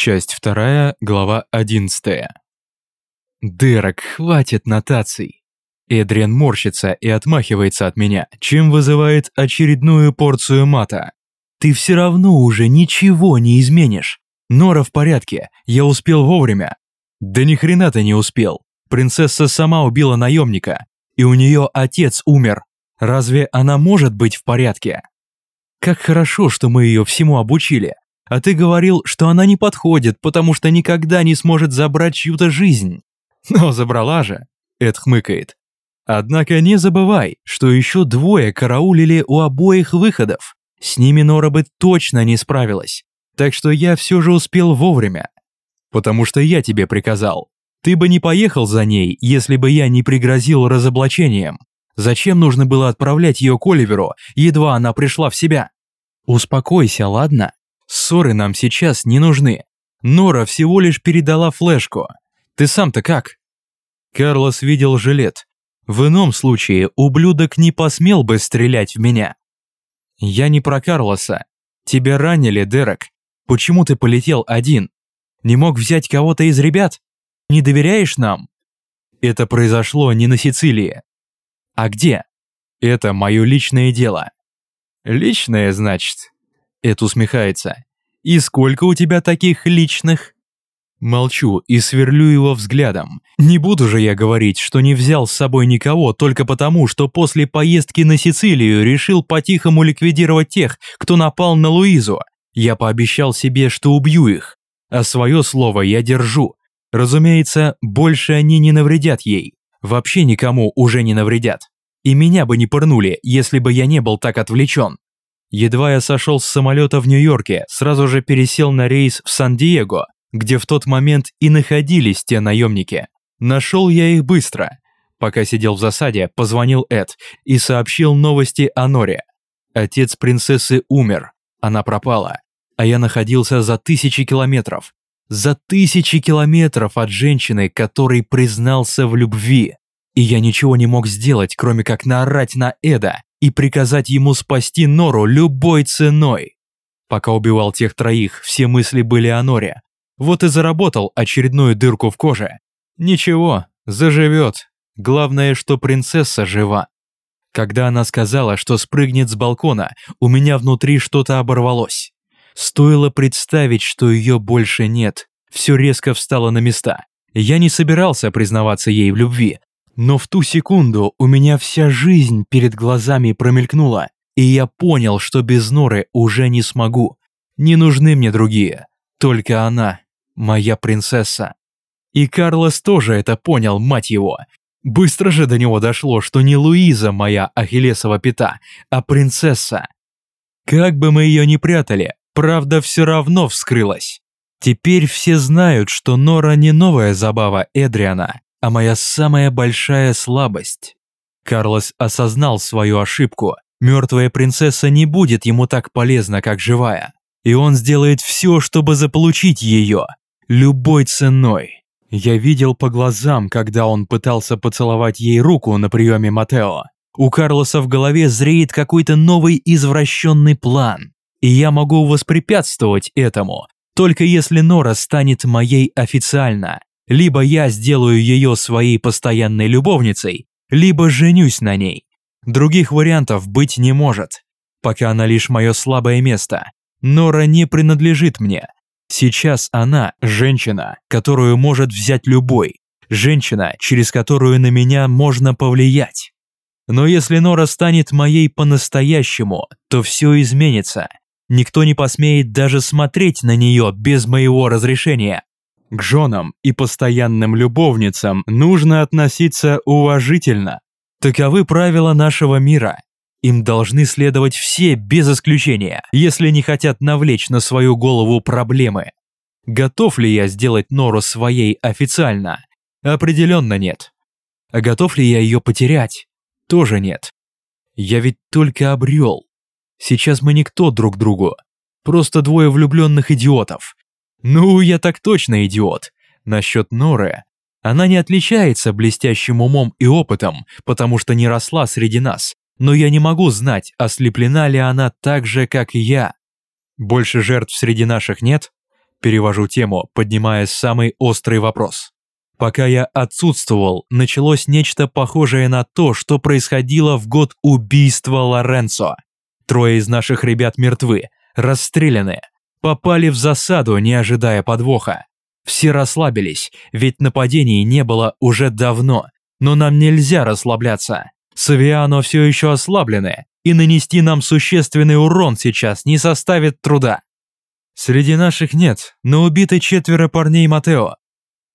Часть вторая, глава одиннадцатая. Дерек, хватит нотаций. Эдриан морщится и отмахивается от меня, чем вызывает очередную порцию мата. Ты все равно уже ничего не изменишь. Нора в порядке, я успел вовремя. Да ни хрена ты не успел. Принцесса сама убила наемника, и у нее отец умер. Разве она может быть в порядке? Как хорошо, что мы ее всему обучили. А ты говорил, что она не подходит, потому что никогда не сможет забрать чью-то жизнь. Но забрала же, Эд хмыкает. Однако не забывай, что еще двое караулили у обоих выходов. С ними Нора бы точно не справилась. Так что я все же успел вовремя. Потому что я тебе приказал. Ты бы не поехал за ней, если бы я не пригрозил разоблачением. Зачем нужно было отправлять ее к Оливеру, едва она пришла в себя? Успокойся, ладно? Ссоры нам сейчас не нужны. Нора всего лишь передала флешку. Ты сам-то как? Карлос видел жилет. В ином случае ублюдок не посмел бы стрелять в меня. Я не про Карлоса. Тебя ранили, Дерек. Почему ты полетел один? Не мог взять кого-то из ребят? Не доверяешь нам? Это произошло не на Сицилии. А где? Это мое личное дело. Личное, значит? Эд усмехается. «И сколько у тебя таких личных?» Молчу и сверлю его взглядом. Не буду же я говорить, что не взял с собой никого только потому, что после поездки на Сицилию решил по-тихому ликвидировать тех, кто напал на Луизу. Я пообещал себе, что убью их. А свое слово я держу. Разумеется, больше они не навредят ей. Вообще никому уже не навредят. И меня бы не пырнули, если бы я не был так отвлечен. Едва я сошел с самолета в Нью-Йорке, сразу же пересел на рейс в Сан-Диего, где в тот момент и находились те наемники. Нашел я их быстро. Пока сидел в засаде, позвонил Эд и сообщил новости о Норе. Отец принцессы умер, она пропала, а я находился за тысячи километров. За тысячи километров от женщины, которой признался в любви. И я ничего не мог сделать, кроме как наорать на Эда и приказать ему спасти Нору любой ценой. Пока убивал тех троих, все мысли были о Норе. Вот и заработал очередную дырку в коже. Ничего, заживет. Главное, что принцесса жива. Когда она сказала, что спрыгнет с балкона, у меня внутри что-то оборвалось. Стоило представить, что ее больше нет. Все резко встало на места. Я не собирался признаваться ей в любви, но в ту секунду у меня вся жизнь перед глазами промелькнула, и я понял, что без Норы уже не смогу. Не нужны мне другие, только она, моя принцесса. И Карлос тоже это понял, мать его. Быстро же до него дошло, что не Луиза моя Ахиллесова пята, а принцесса. Как бы мы ее ни прятали, правда все равно вскрылась. Теперь все знают, что Нора не новая забава Эдриана, а моя самая большая слабость. Карлос осознал свою ошибку. Мертвая принцесса не будет ему так полезна, как живая. И он сделает все, чтобы заполучить ее. Любой ценой. Я видел по глазам, когда он пытался поцеловать ей руку на приеме Матео. У Карлоса в голове зреет какой-то новый извращенный план. И я могу воспрепятствовать этому, только если Нора станет моей официально. Либо я сделаю ее своей постоянной любовницей, либо женюсь на ней. Других вариантов быть не может. Пока она лишь мое слабое место. Нора не принадлежит мне. Сейчас она – женщина, которую может взять любой. Женщина, через которую на меня можно повлиять. Но если Нора станет моей по-настоящему, то все изменится. Никто не посмеет даже смотреть на нее без моего разрешения. К женам и постоянным любовницам нужно относиться уважительно. Таковы правила нашего мира. Им должны следовать все без исключения, если не хотят навлечь на свою голову проблемы. Готов ли я сделать Нору своей официально? Определенно нет. А готов ли я ее потерять? Тоже нет. Я ведь только обрел. Сейчас мы никто друг другу. Просто двое влюбленных идиотов, ну, я так точно идиот. Насчет Норы. Она не отличается блестящим умом и опытом, потому что не росла среди нас. Но я не могу знать, ослеплена ли она так же, как и я. Больше жертв среди наших нет? Перевожу тему, поднимая самый острый вопрос. Пока я отсутствовал, началось нечто похожее на то, что происходило в год убийства Лоренцо. Трое из наших ребят мертвы, расстреляны, попали в засаду, не ожидая подвоха. Все расслабились, ведь нападений не было уже давно, но нам нельзя расслабляться. Савиано все еще ослаблены, и нанести нам существенный урон сейчас не составит труда. Среди наших нет, но убиты четверо парней Матео.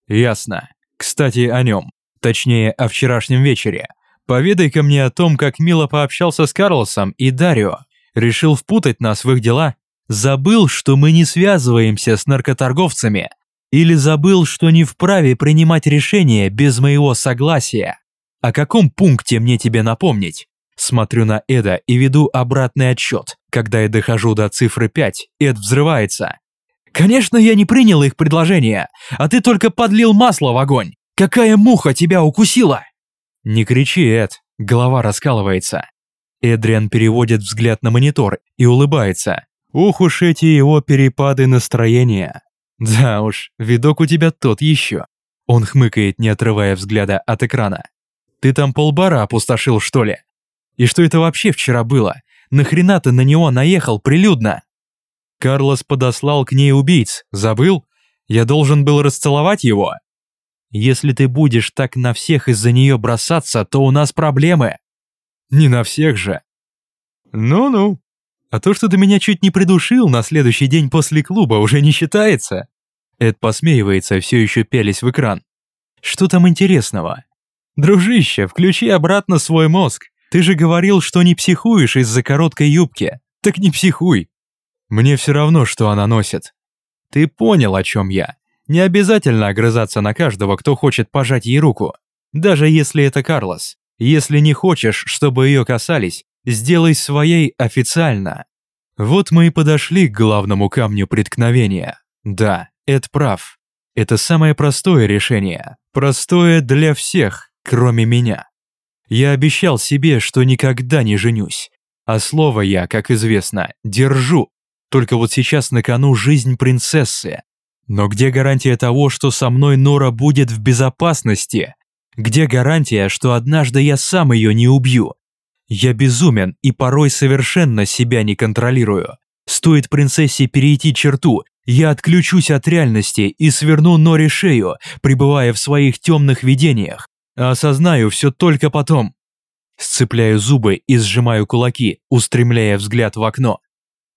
Ясно. Кстати, о нем. Точнее, о вчерашнем вечере. Поведай-ка мне о том, как мило пообщался с Карлосом и Дарио. Решил впутать нас в их дела. Забыл, что мы не связываемся с наркоторговцами. Или забыл, что не вправе принимать решения без моего согласия. О каком пункте мне тебе напомнить? Смотрю на Эда и веду обратный отсчет. Когда я дохожу до цифры 5, Эд взрывается. Конечно, я не принял их предложение, а ты только подлил масло в огонь. Какая муха тебя укусила? Не кричи, Эд, голова раскалывается. Эдриан переводит взгляд на монитор и улыбается. Ух уж эти его перепады настроения. Да уж, видок у тебя тот еще. Он хмыкает, не отрывая взгляда от экрана. Ты там полбара опустошил, что ли? И что это вообще вчера было? Нахрена ты на него наехал прилюдно? Карлос подослал к ней убийц, забыл? Я должен был расцеловать его? Если ты будешь так на всех из-за нее бросаться, то у нас проблемы. Не на всех же. Ну-ну. А то, что ты меня чуть не придушил на следующий день после клуба, уже не считается. Эд посмеивается, все еще пялись в экран. Что там интересного? Дружище, включи обратно свой мозг. Ты же говорил, что не психуешь из-за короткой юбки. Так не психуй. Мне все равно, что она носит. Ты понял, о чем я. Не обязательно огрызаться на каждого, кто хочет пожать ей руку. Даже если это Карлос. Если не хочешь, чтобы ее касались, сделай своей официально. Вот мы и подошли к главному камню преткновения. Да, Эд прав. Это самое простое решение. Простое для всех, кроме меня. Я обещал себе, что никогда не женюсь. А слово я, как известно, держу. Только вот сейчас на кону жизнь принцессы. Но где гарантия того, что со мной Нора будет в безопасности? Где гарантия, что однажды я сам ее не убью? Я безумен и порой совершенно себя не контролирую. Стоит принцессе перейти черту, я отключусь от реальности и сверну Норе шею, пребывая в своих темных видениях. Осознаю все только потом. Сцепляю зубы и сжимаю кулаки, устремляя взгляд в окно.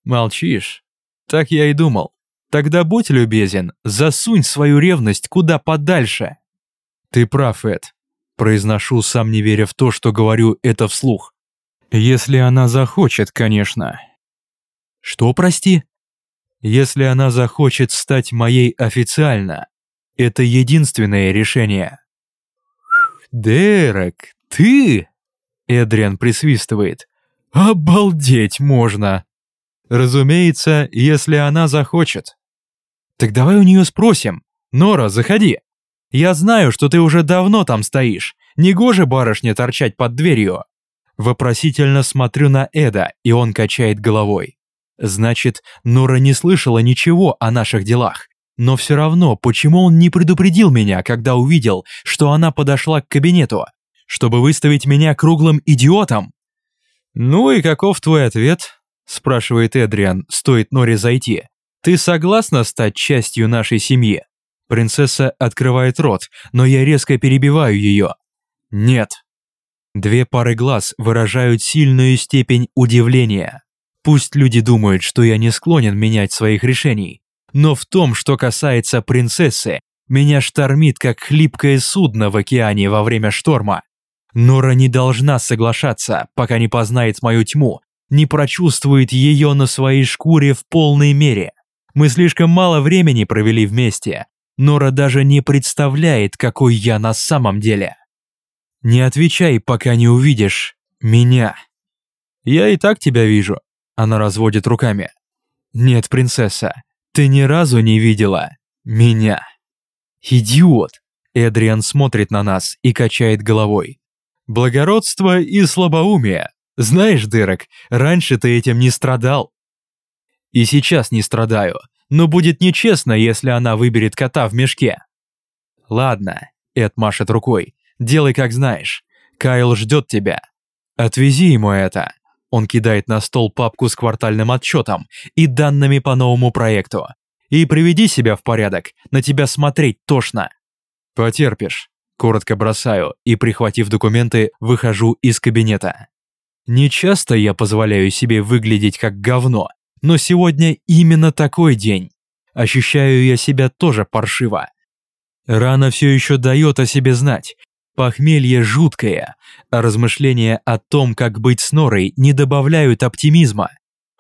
Молчишь? Так я и думал. Тогда будь любезен, засунь свою ревность куда подальше. Ты прав, Эд. Произношу, сам не веря в то, что говорю это вслух. Если она захочет, конечно. Что, прости? Если она захочет стать моей официально, это единственное решение. Дерек, ты? Эдриан присвистывает. Обалдеть можно! Разумеется, если она захочет. Так давай у нее спросим. Нора, заходи. Я знаю, что ты уже давно там стоишь. Негоже барышне торчать под дверью. Вопросительно смотрю на Эда, и он качает головой. Значит, Нора не слышала ничего о наших делах. Но все равно, почему он не предупредил меня, когда увидел, что она подошла к кабинету? Чтобы выставить меня круглым идиотом? Ну и каков твой ответ? спрашивает Эдриан, стоит Норе зайти. «Ты согласна стать частью нашей семьи?» Принцесса открывает рот, но я резко перебиваю ее. «Нет». Две пары глаз выражают сильную степень удивления. Пусть люди думают, что я не склонен менять своих решений, но в том, что касается принцессы, меня штормит, как хлипкое судно в океане во время шторма. Нора не должна соглашаться, пока не познает мою тьму не прочувствует ее на своей шкуре в полной мере. Мы слишком мало времени провели вместе. Нора даже не представляет, какой я на самом деле. Не отвечай, пока не увидишь меня. Я и так тебя вижу. Она разводит руками. Нет, принцесса, ты ни разу не видела меня. Идиот. Эдриан смотрит на нас и качает головой. Благородство и слабоумие знаешь, Дерек, раньше ты этим не страдал. И сейчас не страдаю, но будет нечестно, если она выберет кота в мешке. Ладно, Эд машет рукой, делай как знаешь. Кайл ждет тебя. Отвези ему это. Он кидает на стол папку с квартальным отчетом и данными по новому проекту. И приведи себя в порядок, на тебя смотреть тошно. Потерпишь. Коротко бросаю и, прихватив документы, выхожу из кабинета. Не часто я позволяю себе выглядеть как говно, но сегодня именно такой день. Ощущаю я себя тоже паршиво. Рана все еще дает о себе знать. Похмелье жуткое, а размышления о том, как быть с Норой, не добавляют оптимизма.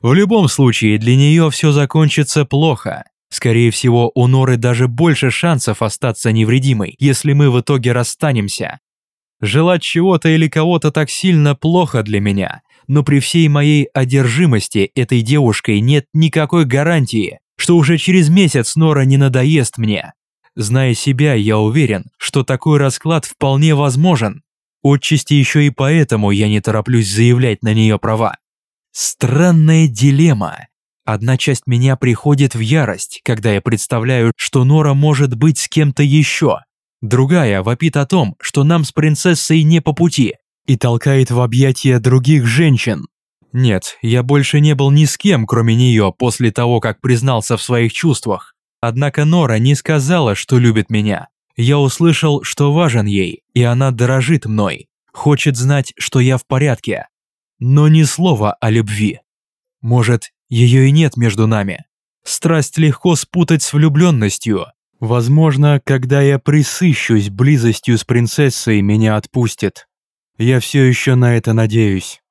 В любом случае, для нее все закончится плохо. Скорее всего, у Норы даже больше шансов остаться невредимой, если мы в итоге расстанемся. Желать чего-то или кого-то так сильно плохо для меня, но при всей моей одержимости этой девушкой нет никакой гарантии, что уже через месяц Нора не надоест мне. Зная себя, я уверен, что такой расклад вполне возможен. Отчасти еще и поэтому я не тороплюсь заявлять на нее права. Странная дилемма. Одна часть меня приходит в ярость, когда я представляю, что Нора может быть с кем-то еще. Другая вопит о том, что нам с принцессой не по пути, и толкает в объятия других женщин. Нет, я больше не был ни с кем, кроме нее, после того, как признался в своих чувствах. Однако Нора не сказала, что любит меня. Я услышал, что важен ей, и она дорожит мной, хочет знать, что я в порядке. Но ни слова о любви. Может, ее и нет между нами. Страсть легко спутать с влюбленностью. Возможно, когда я присыщусь близостью с принцессой, меня отпустит. Я все еще на это надеюсь.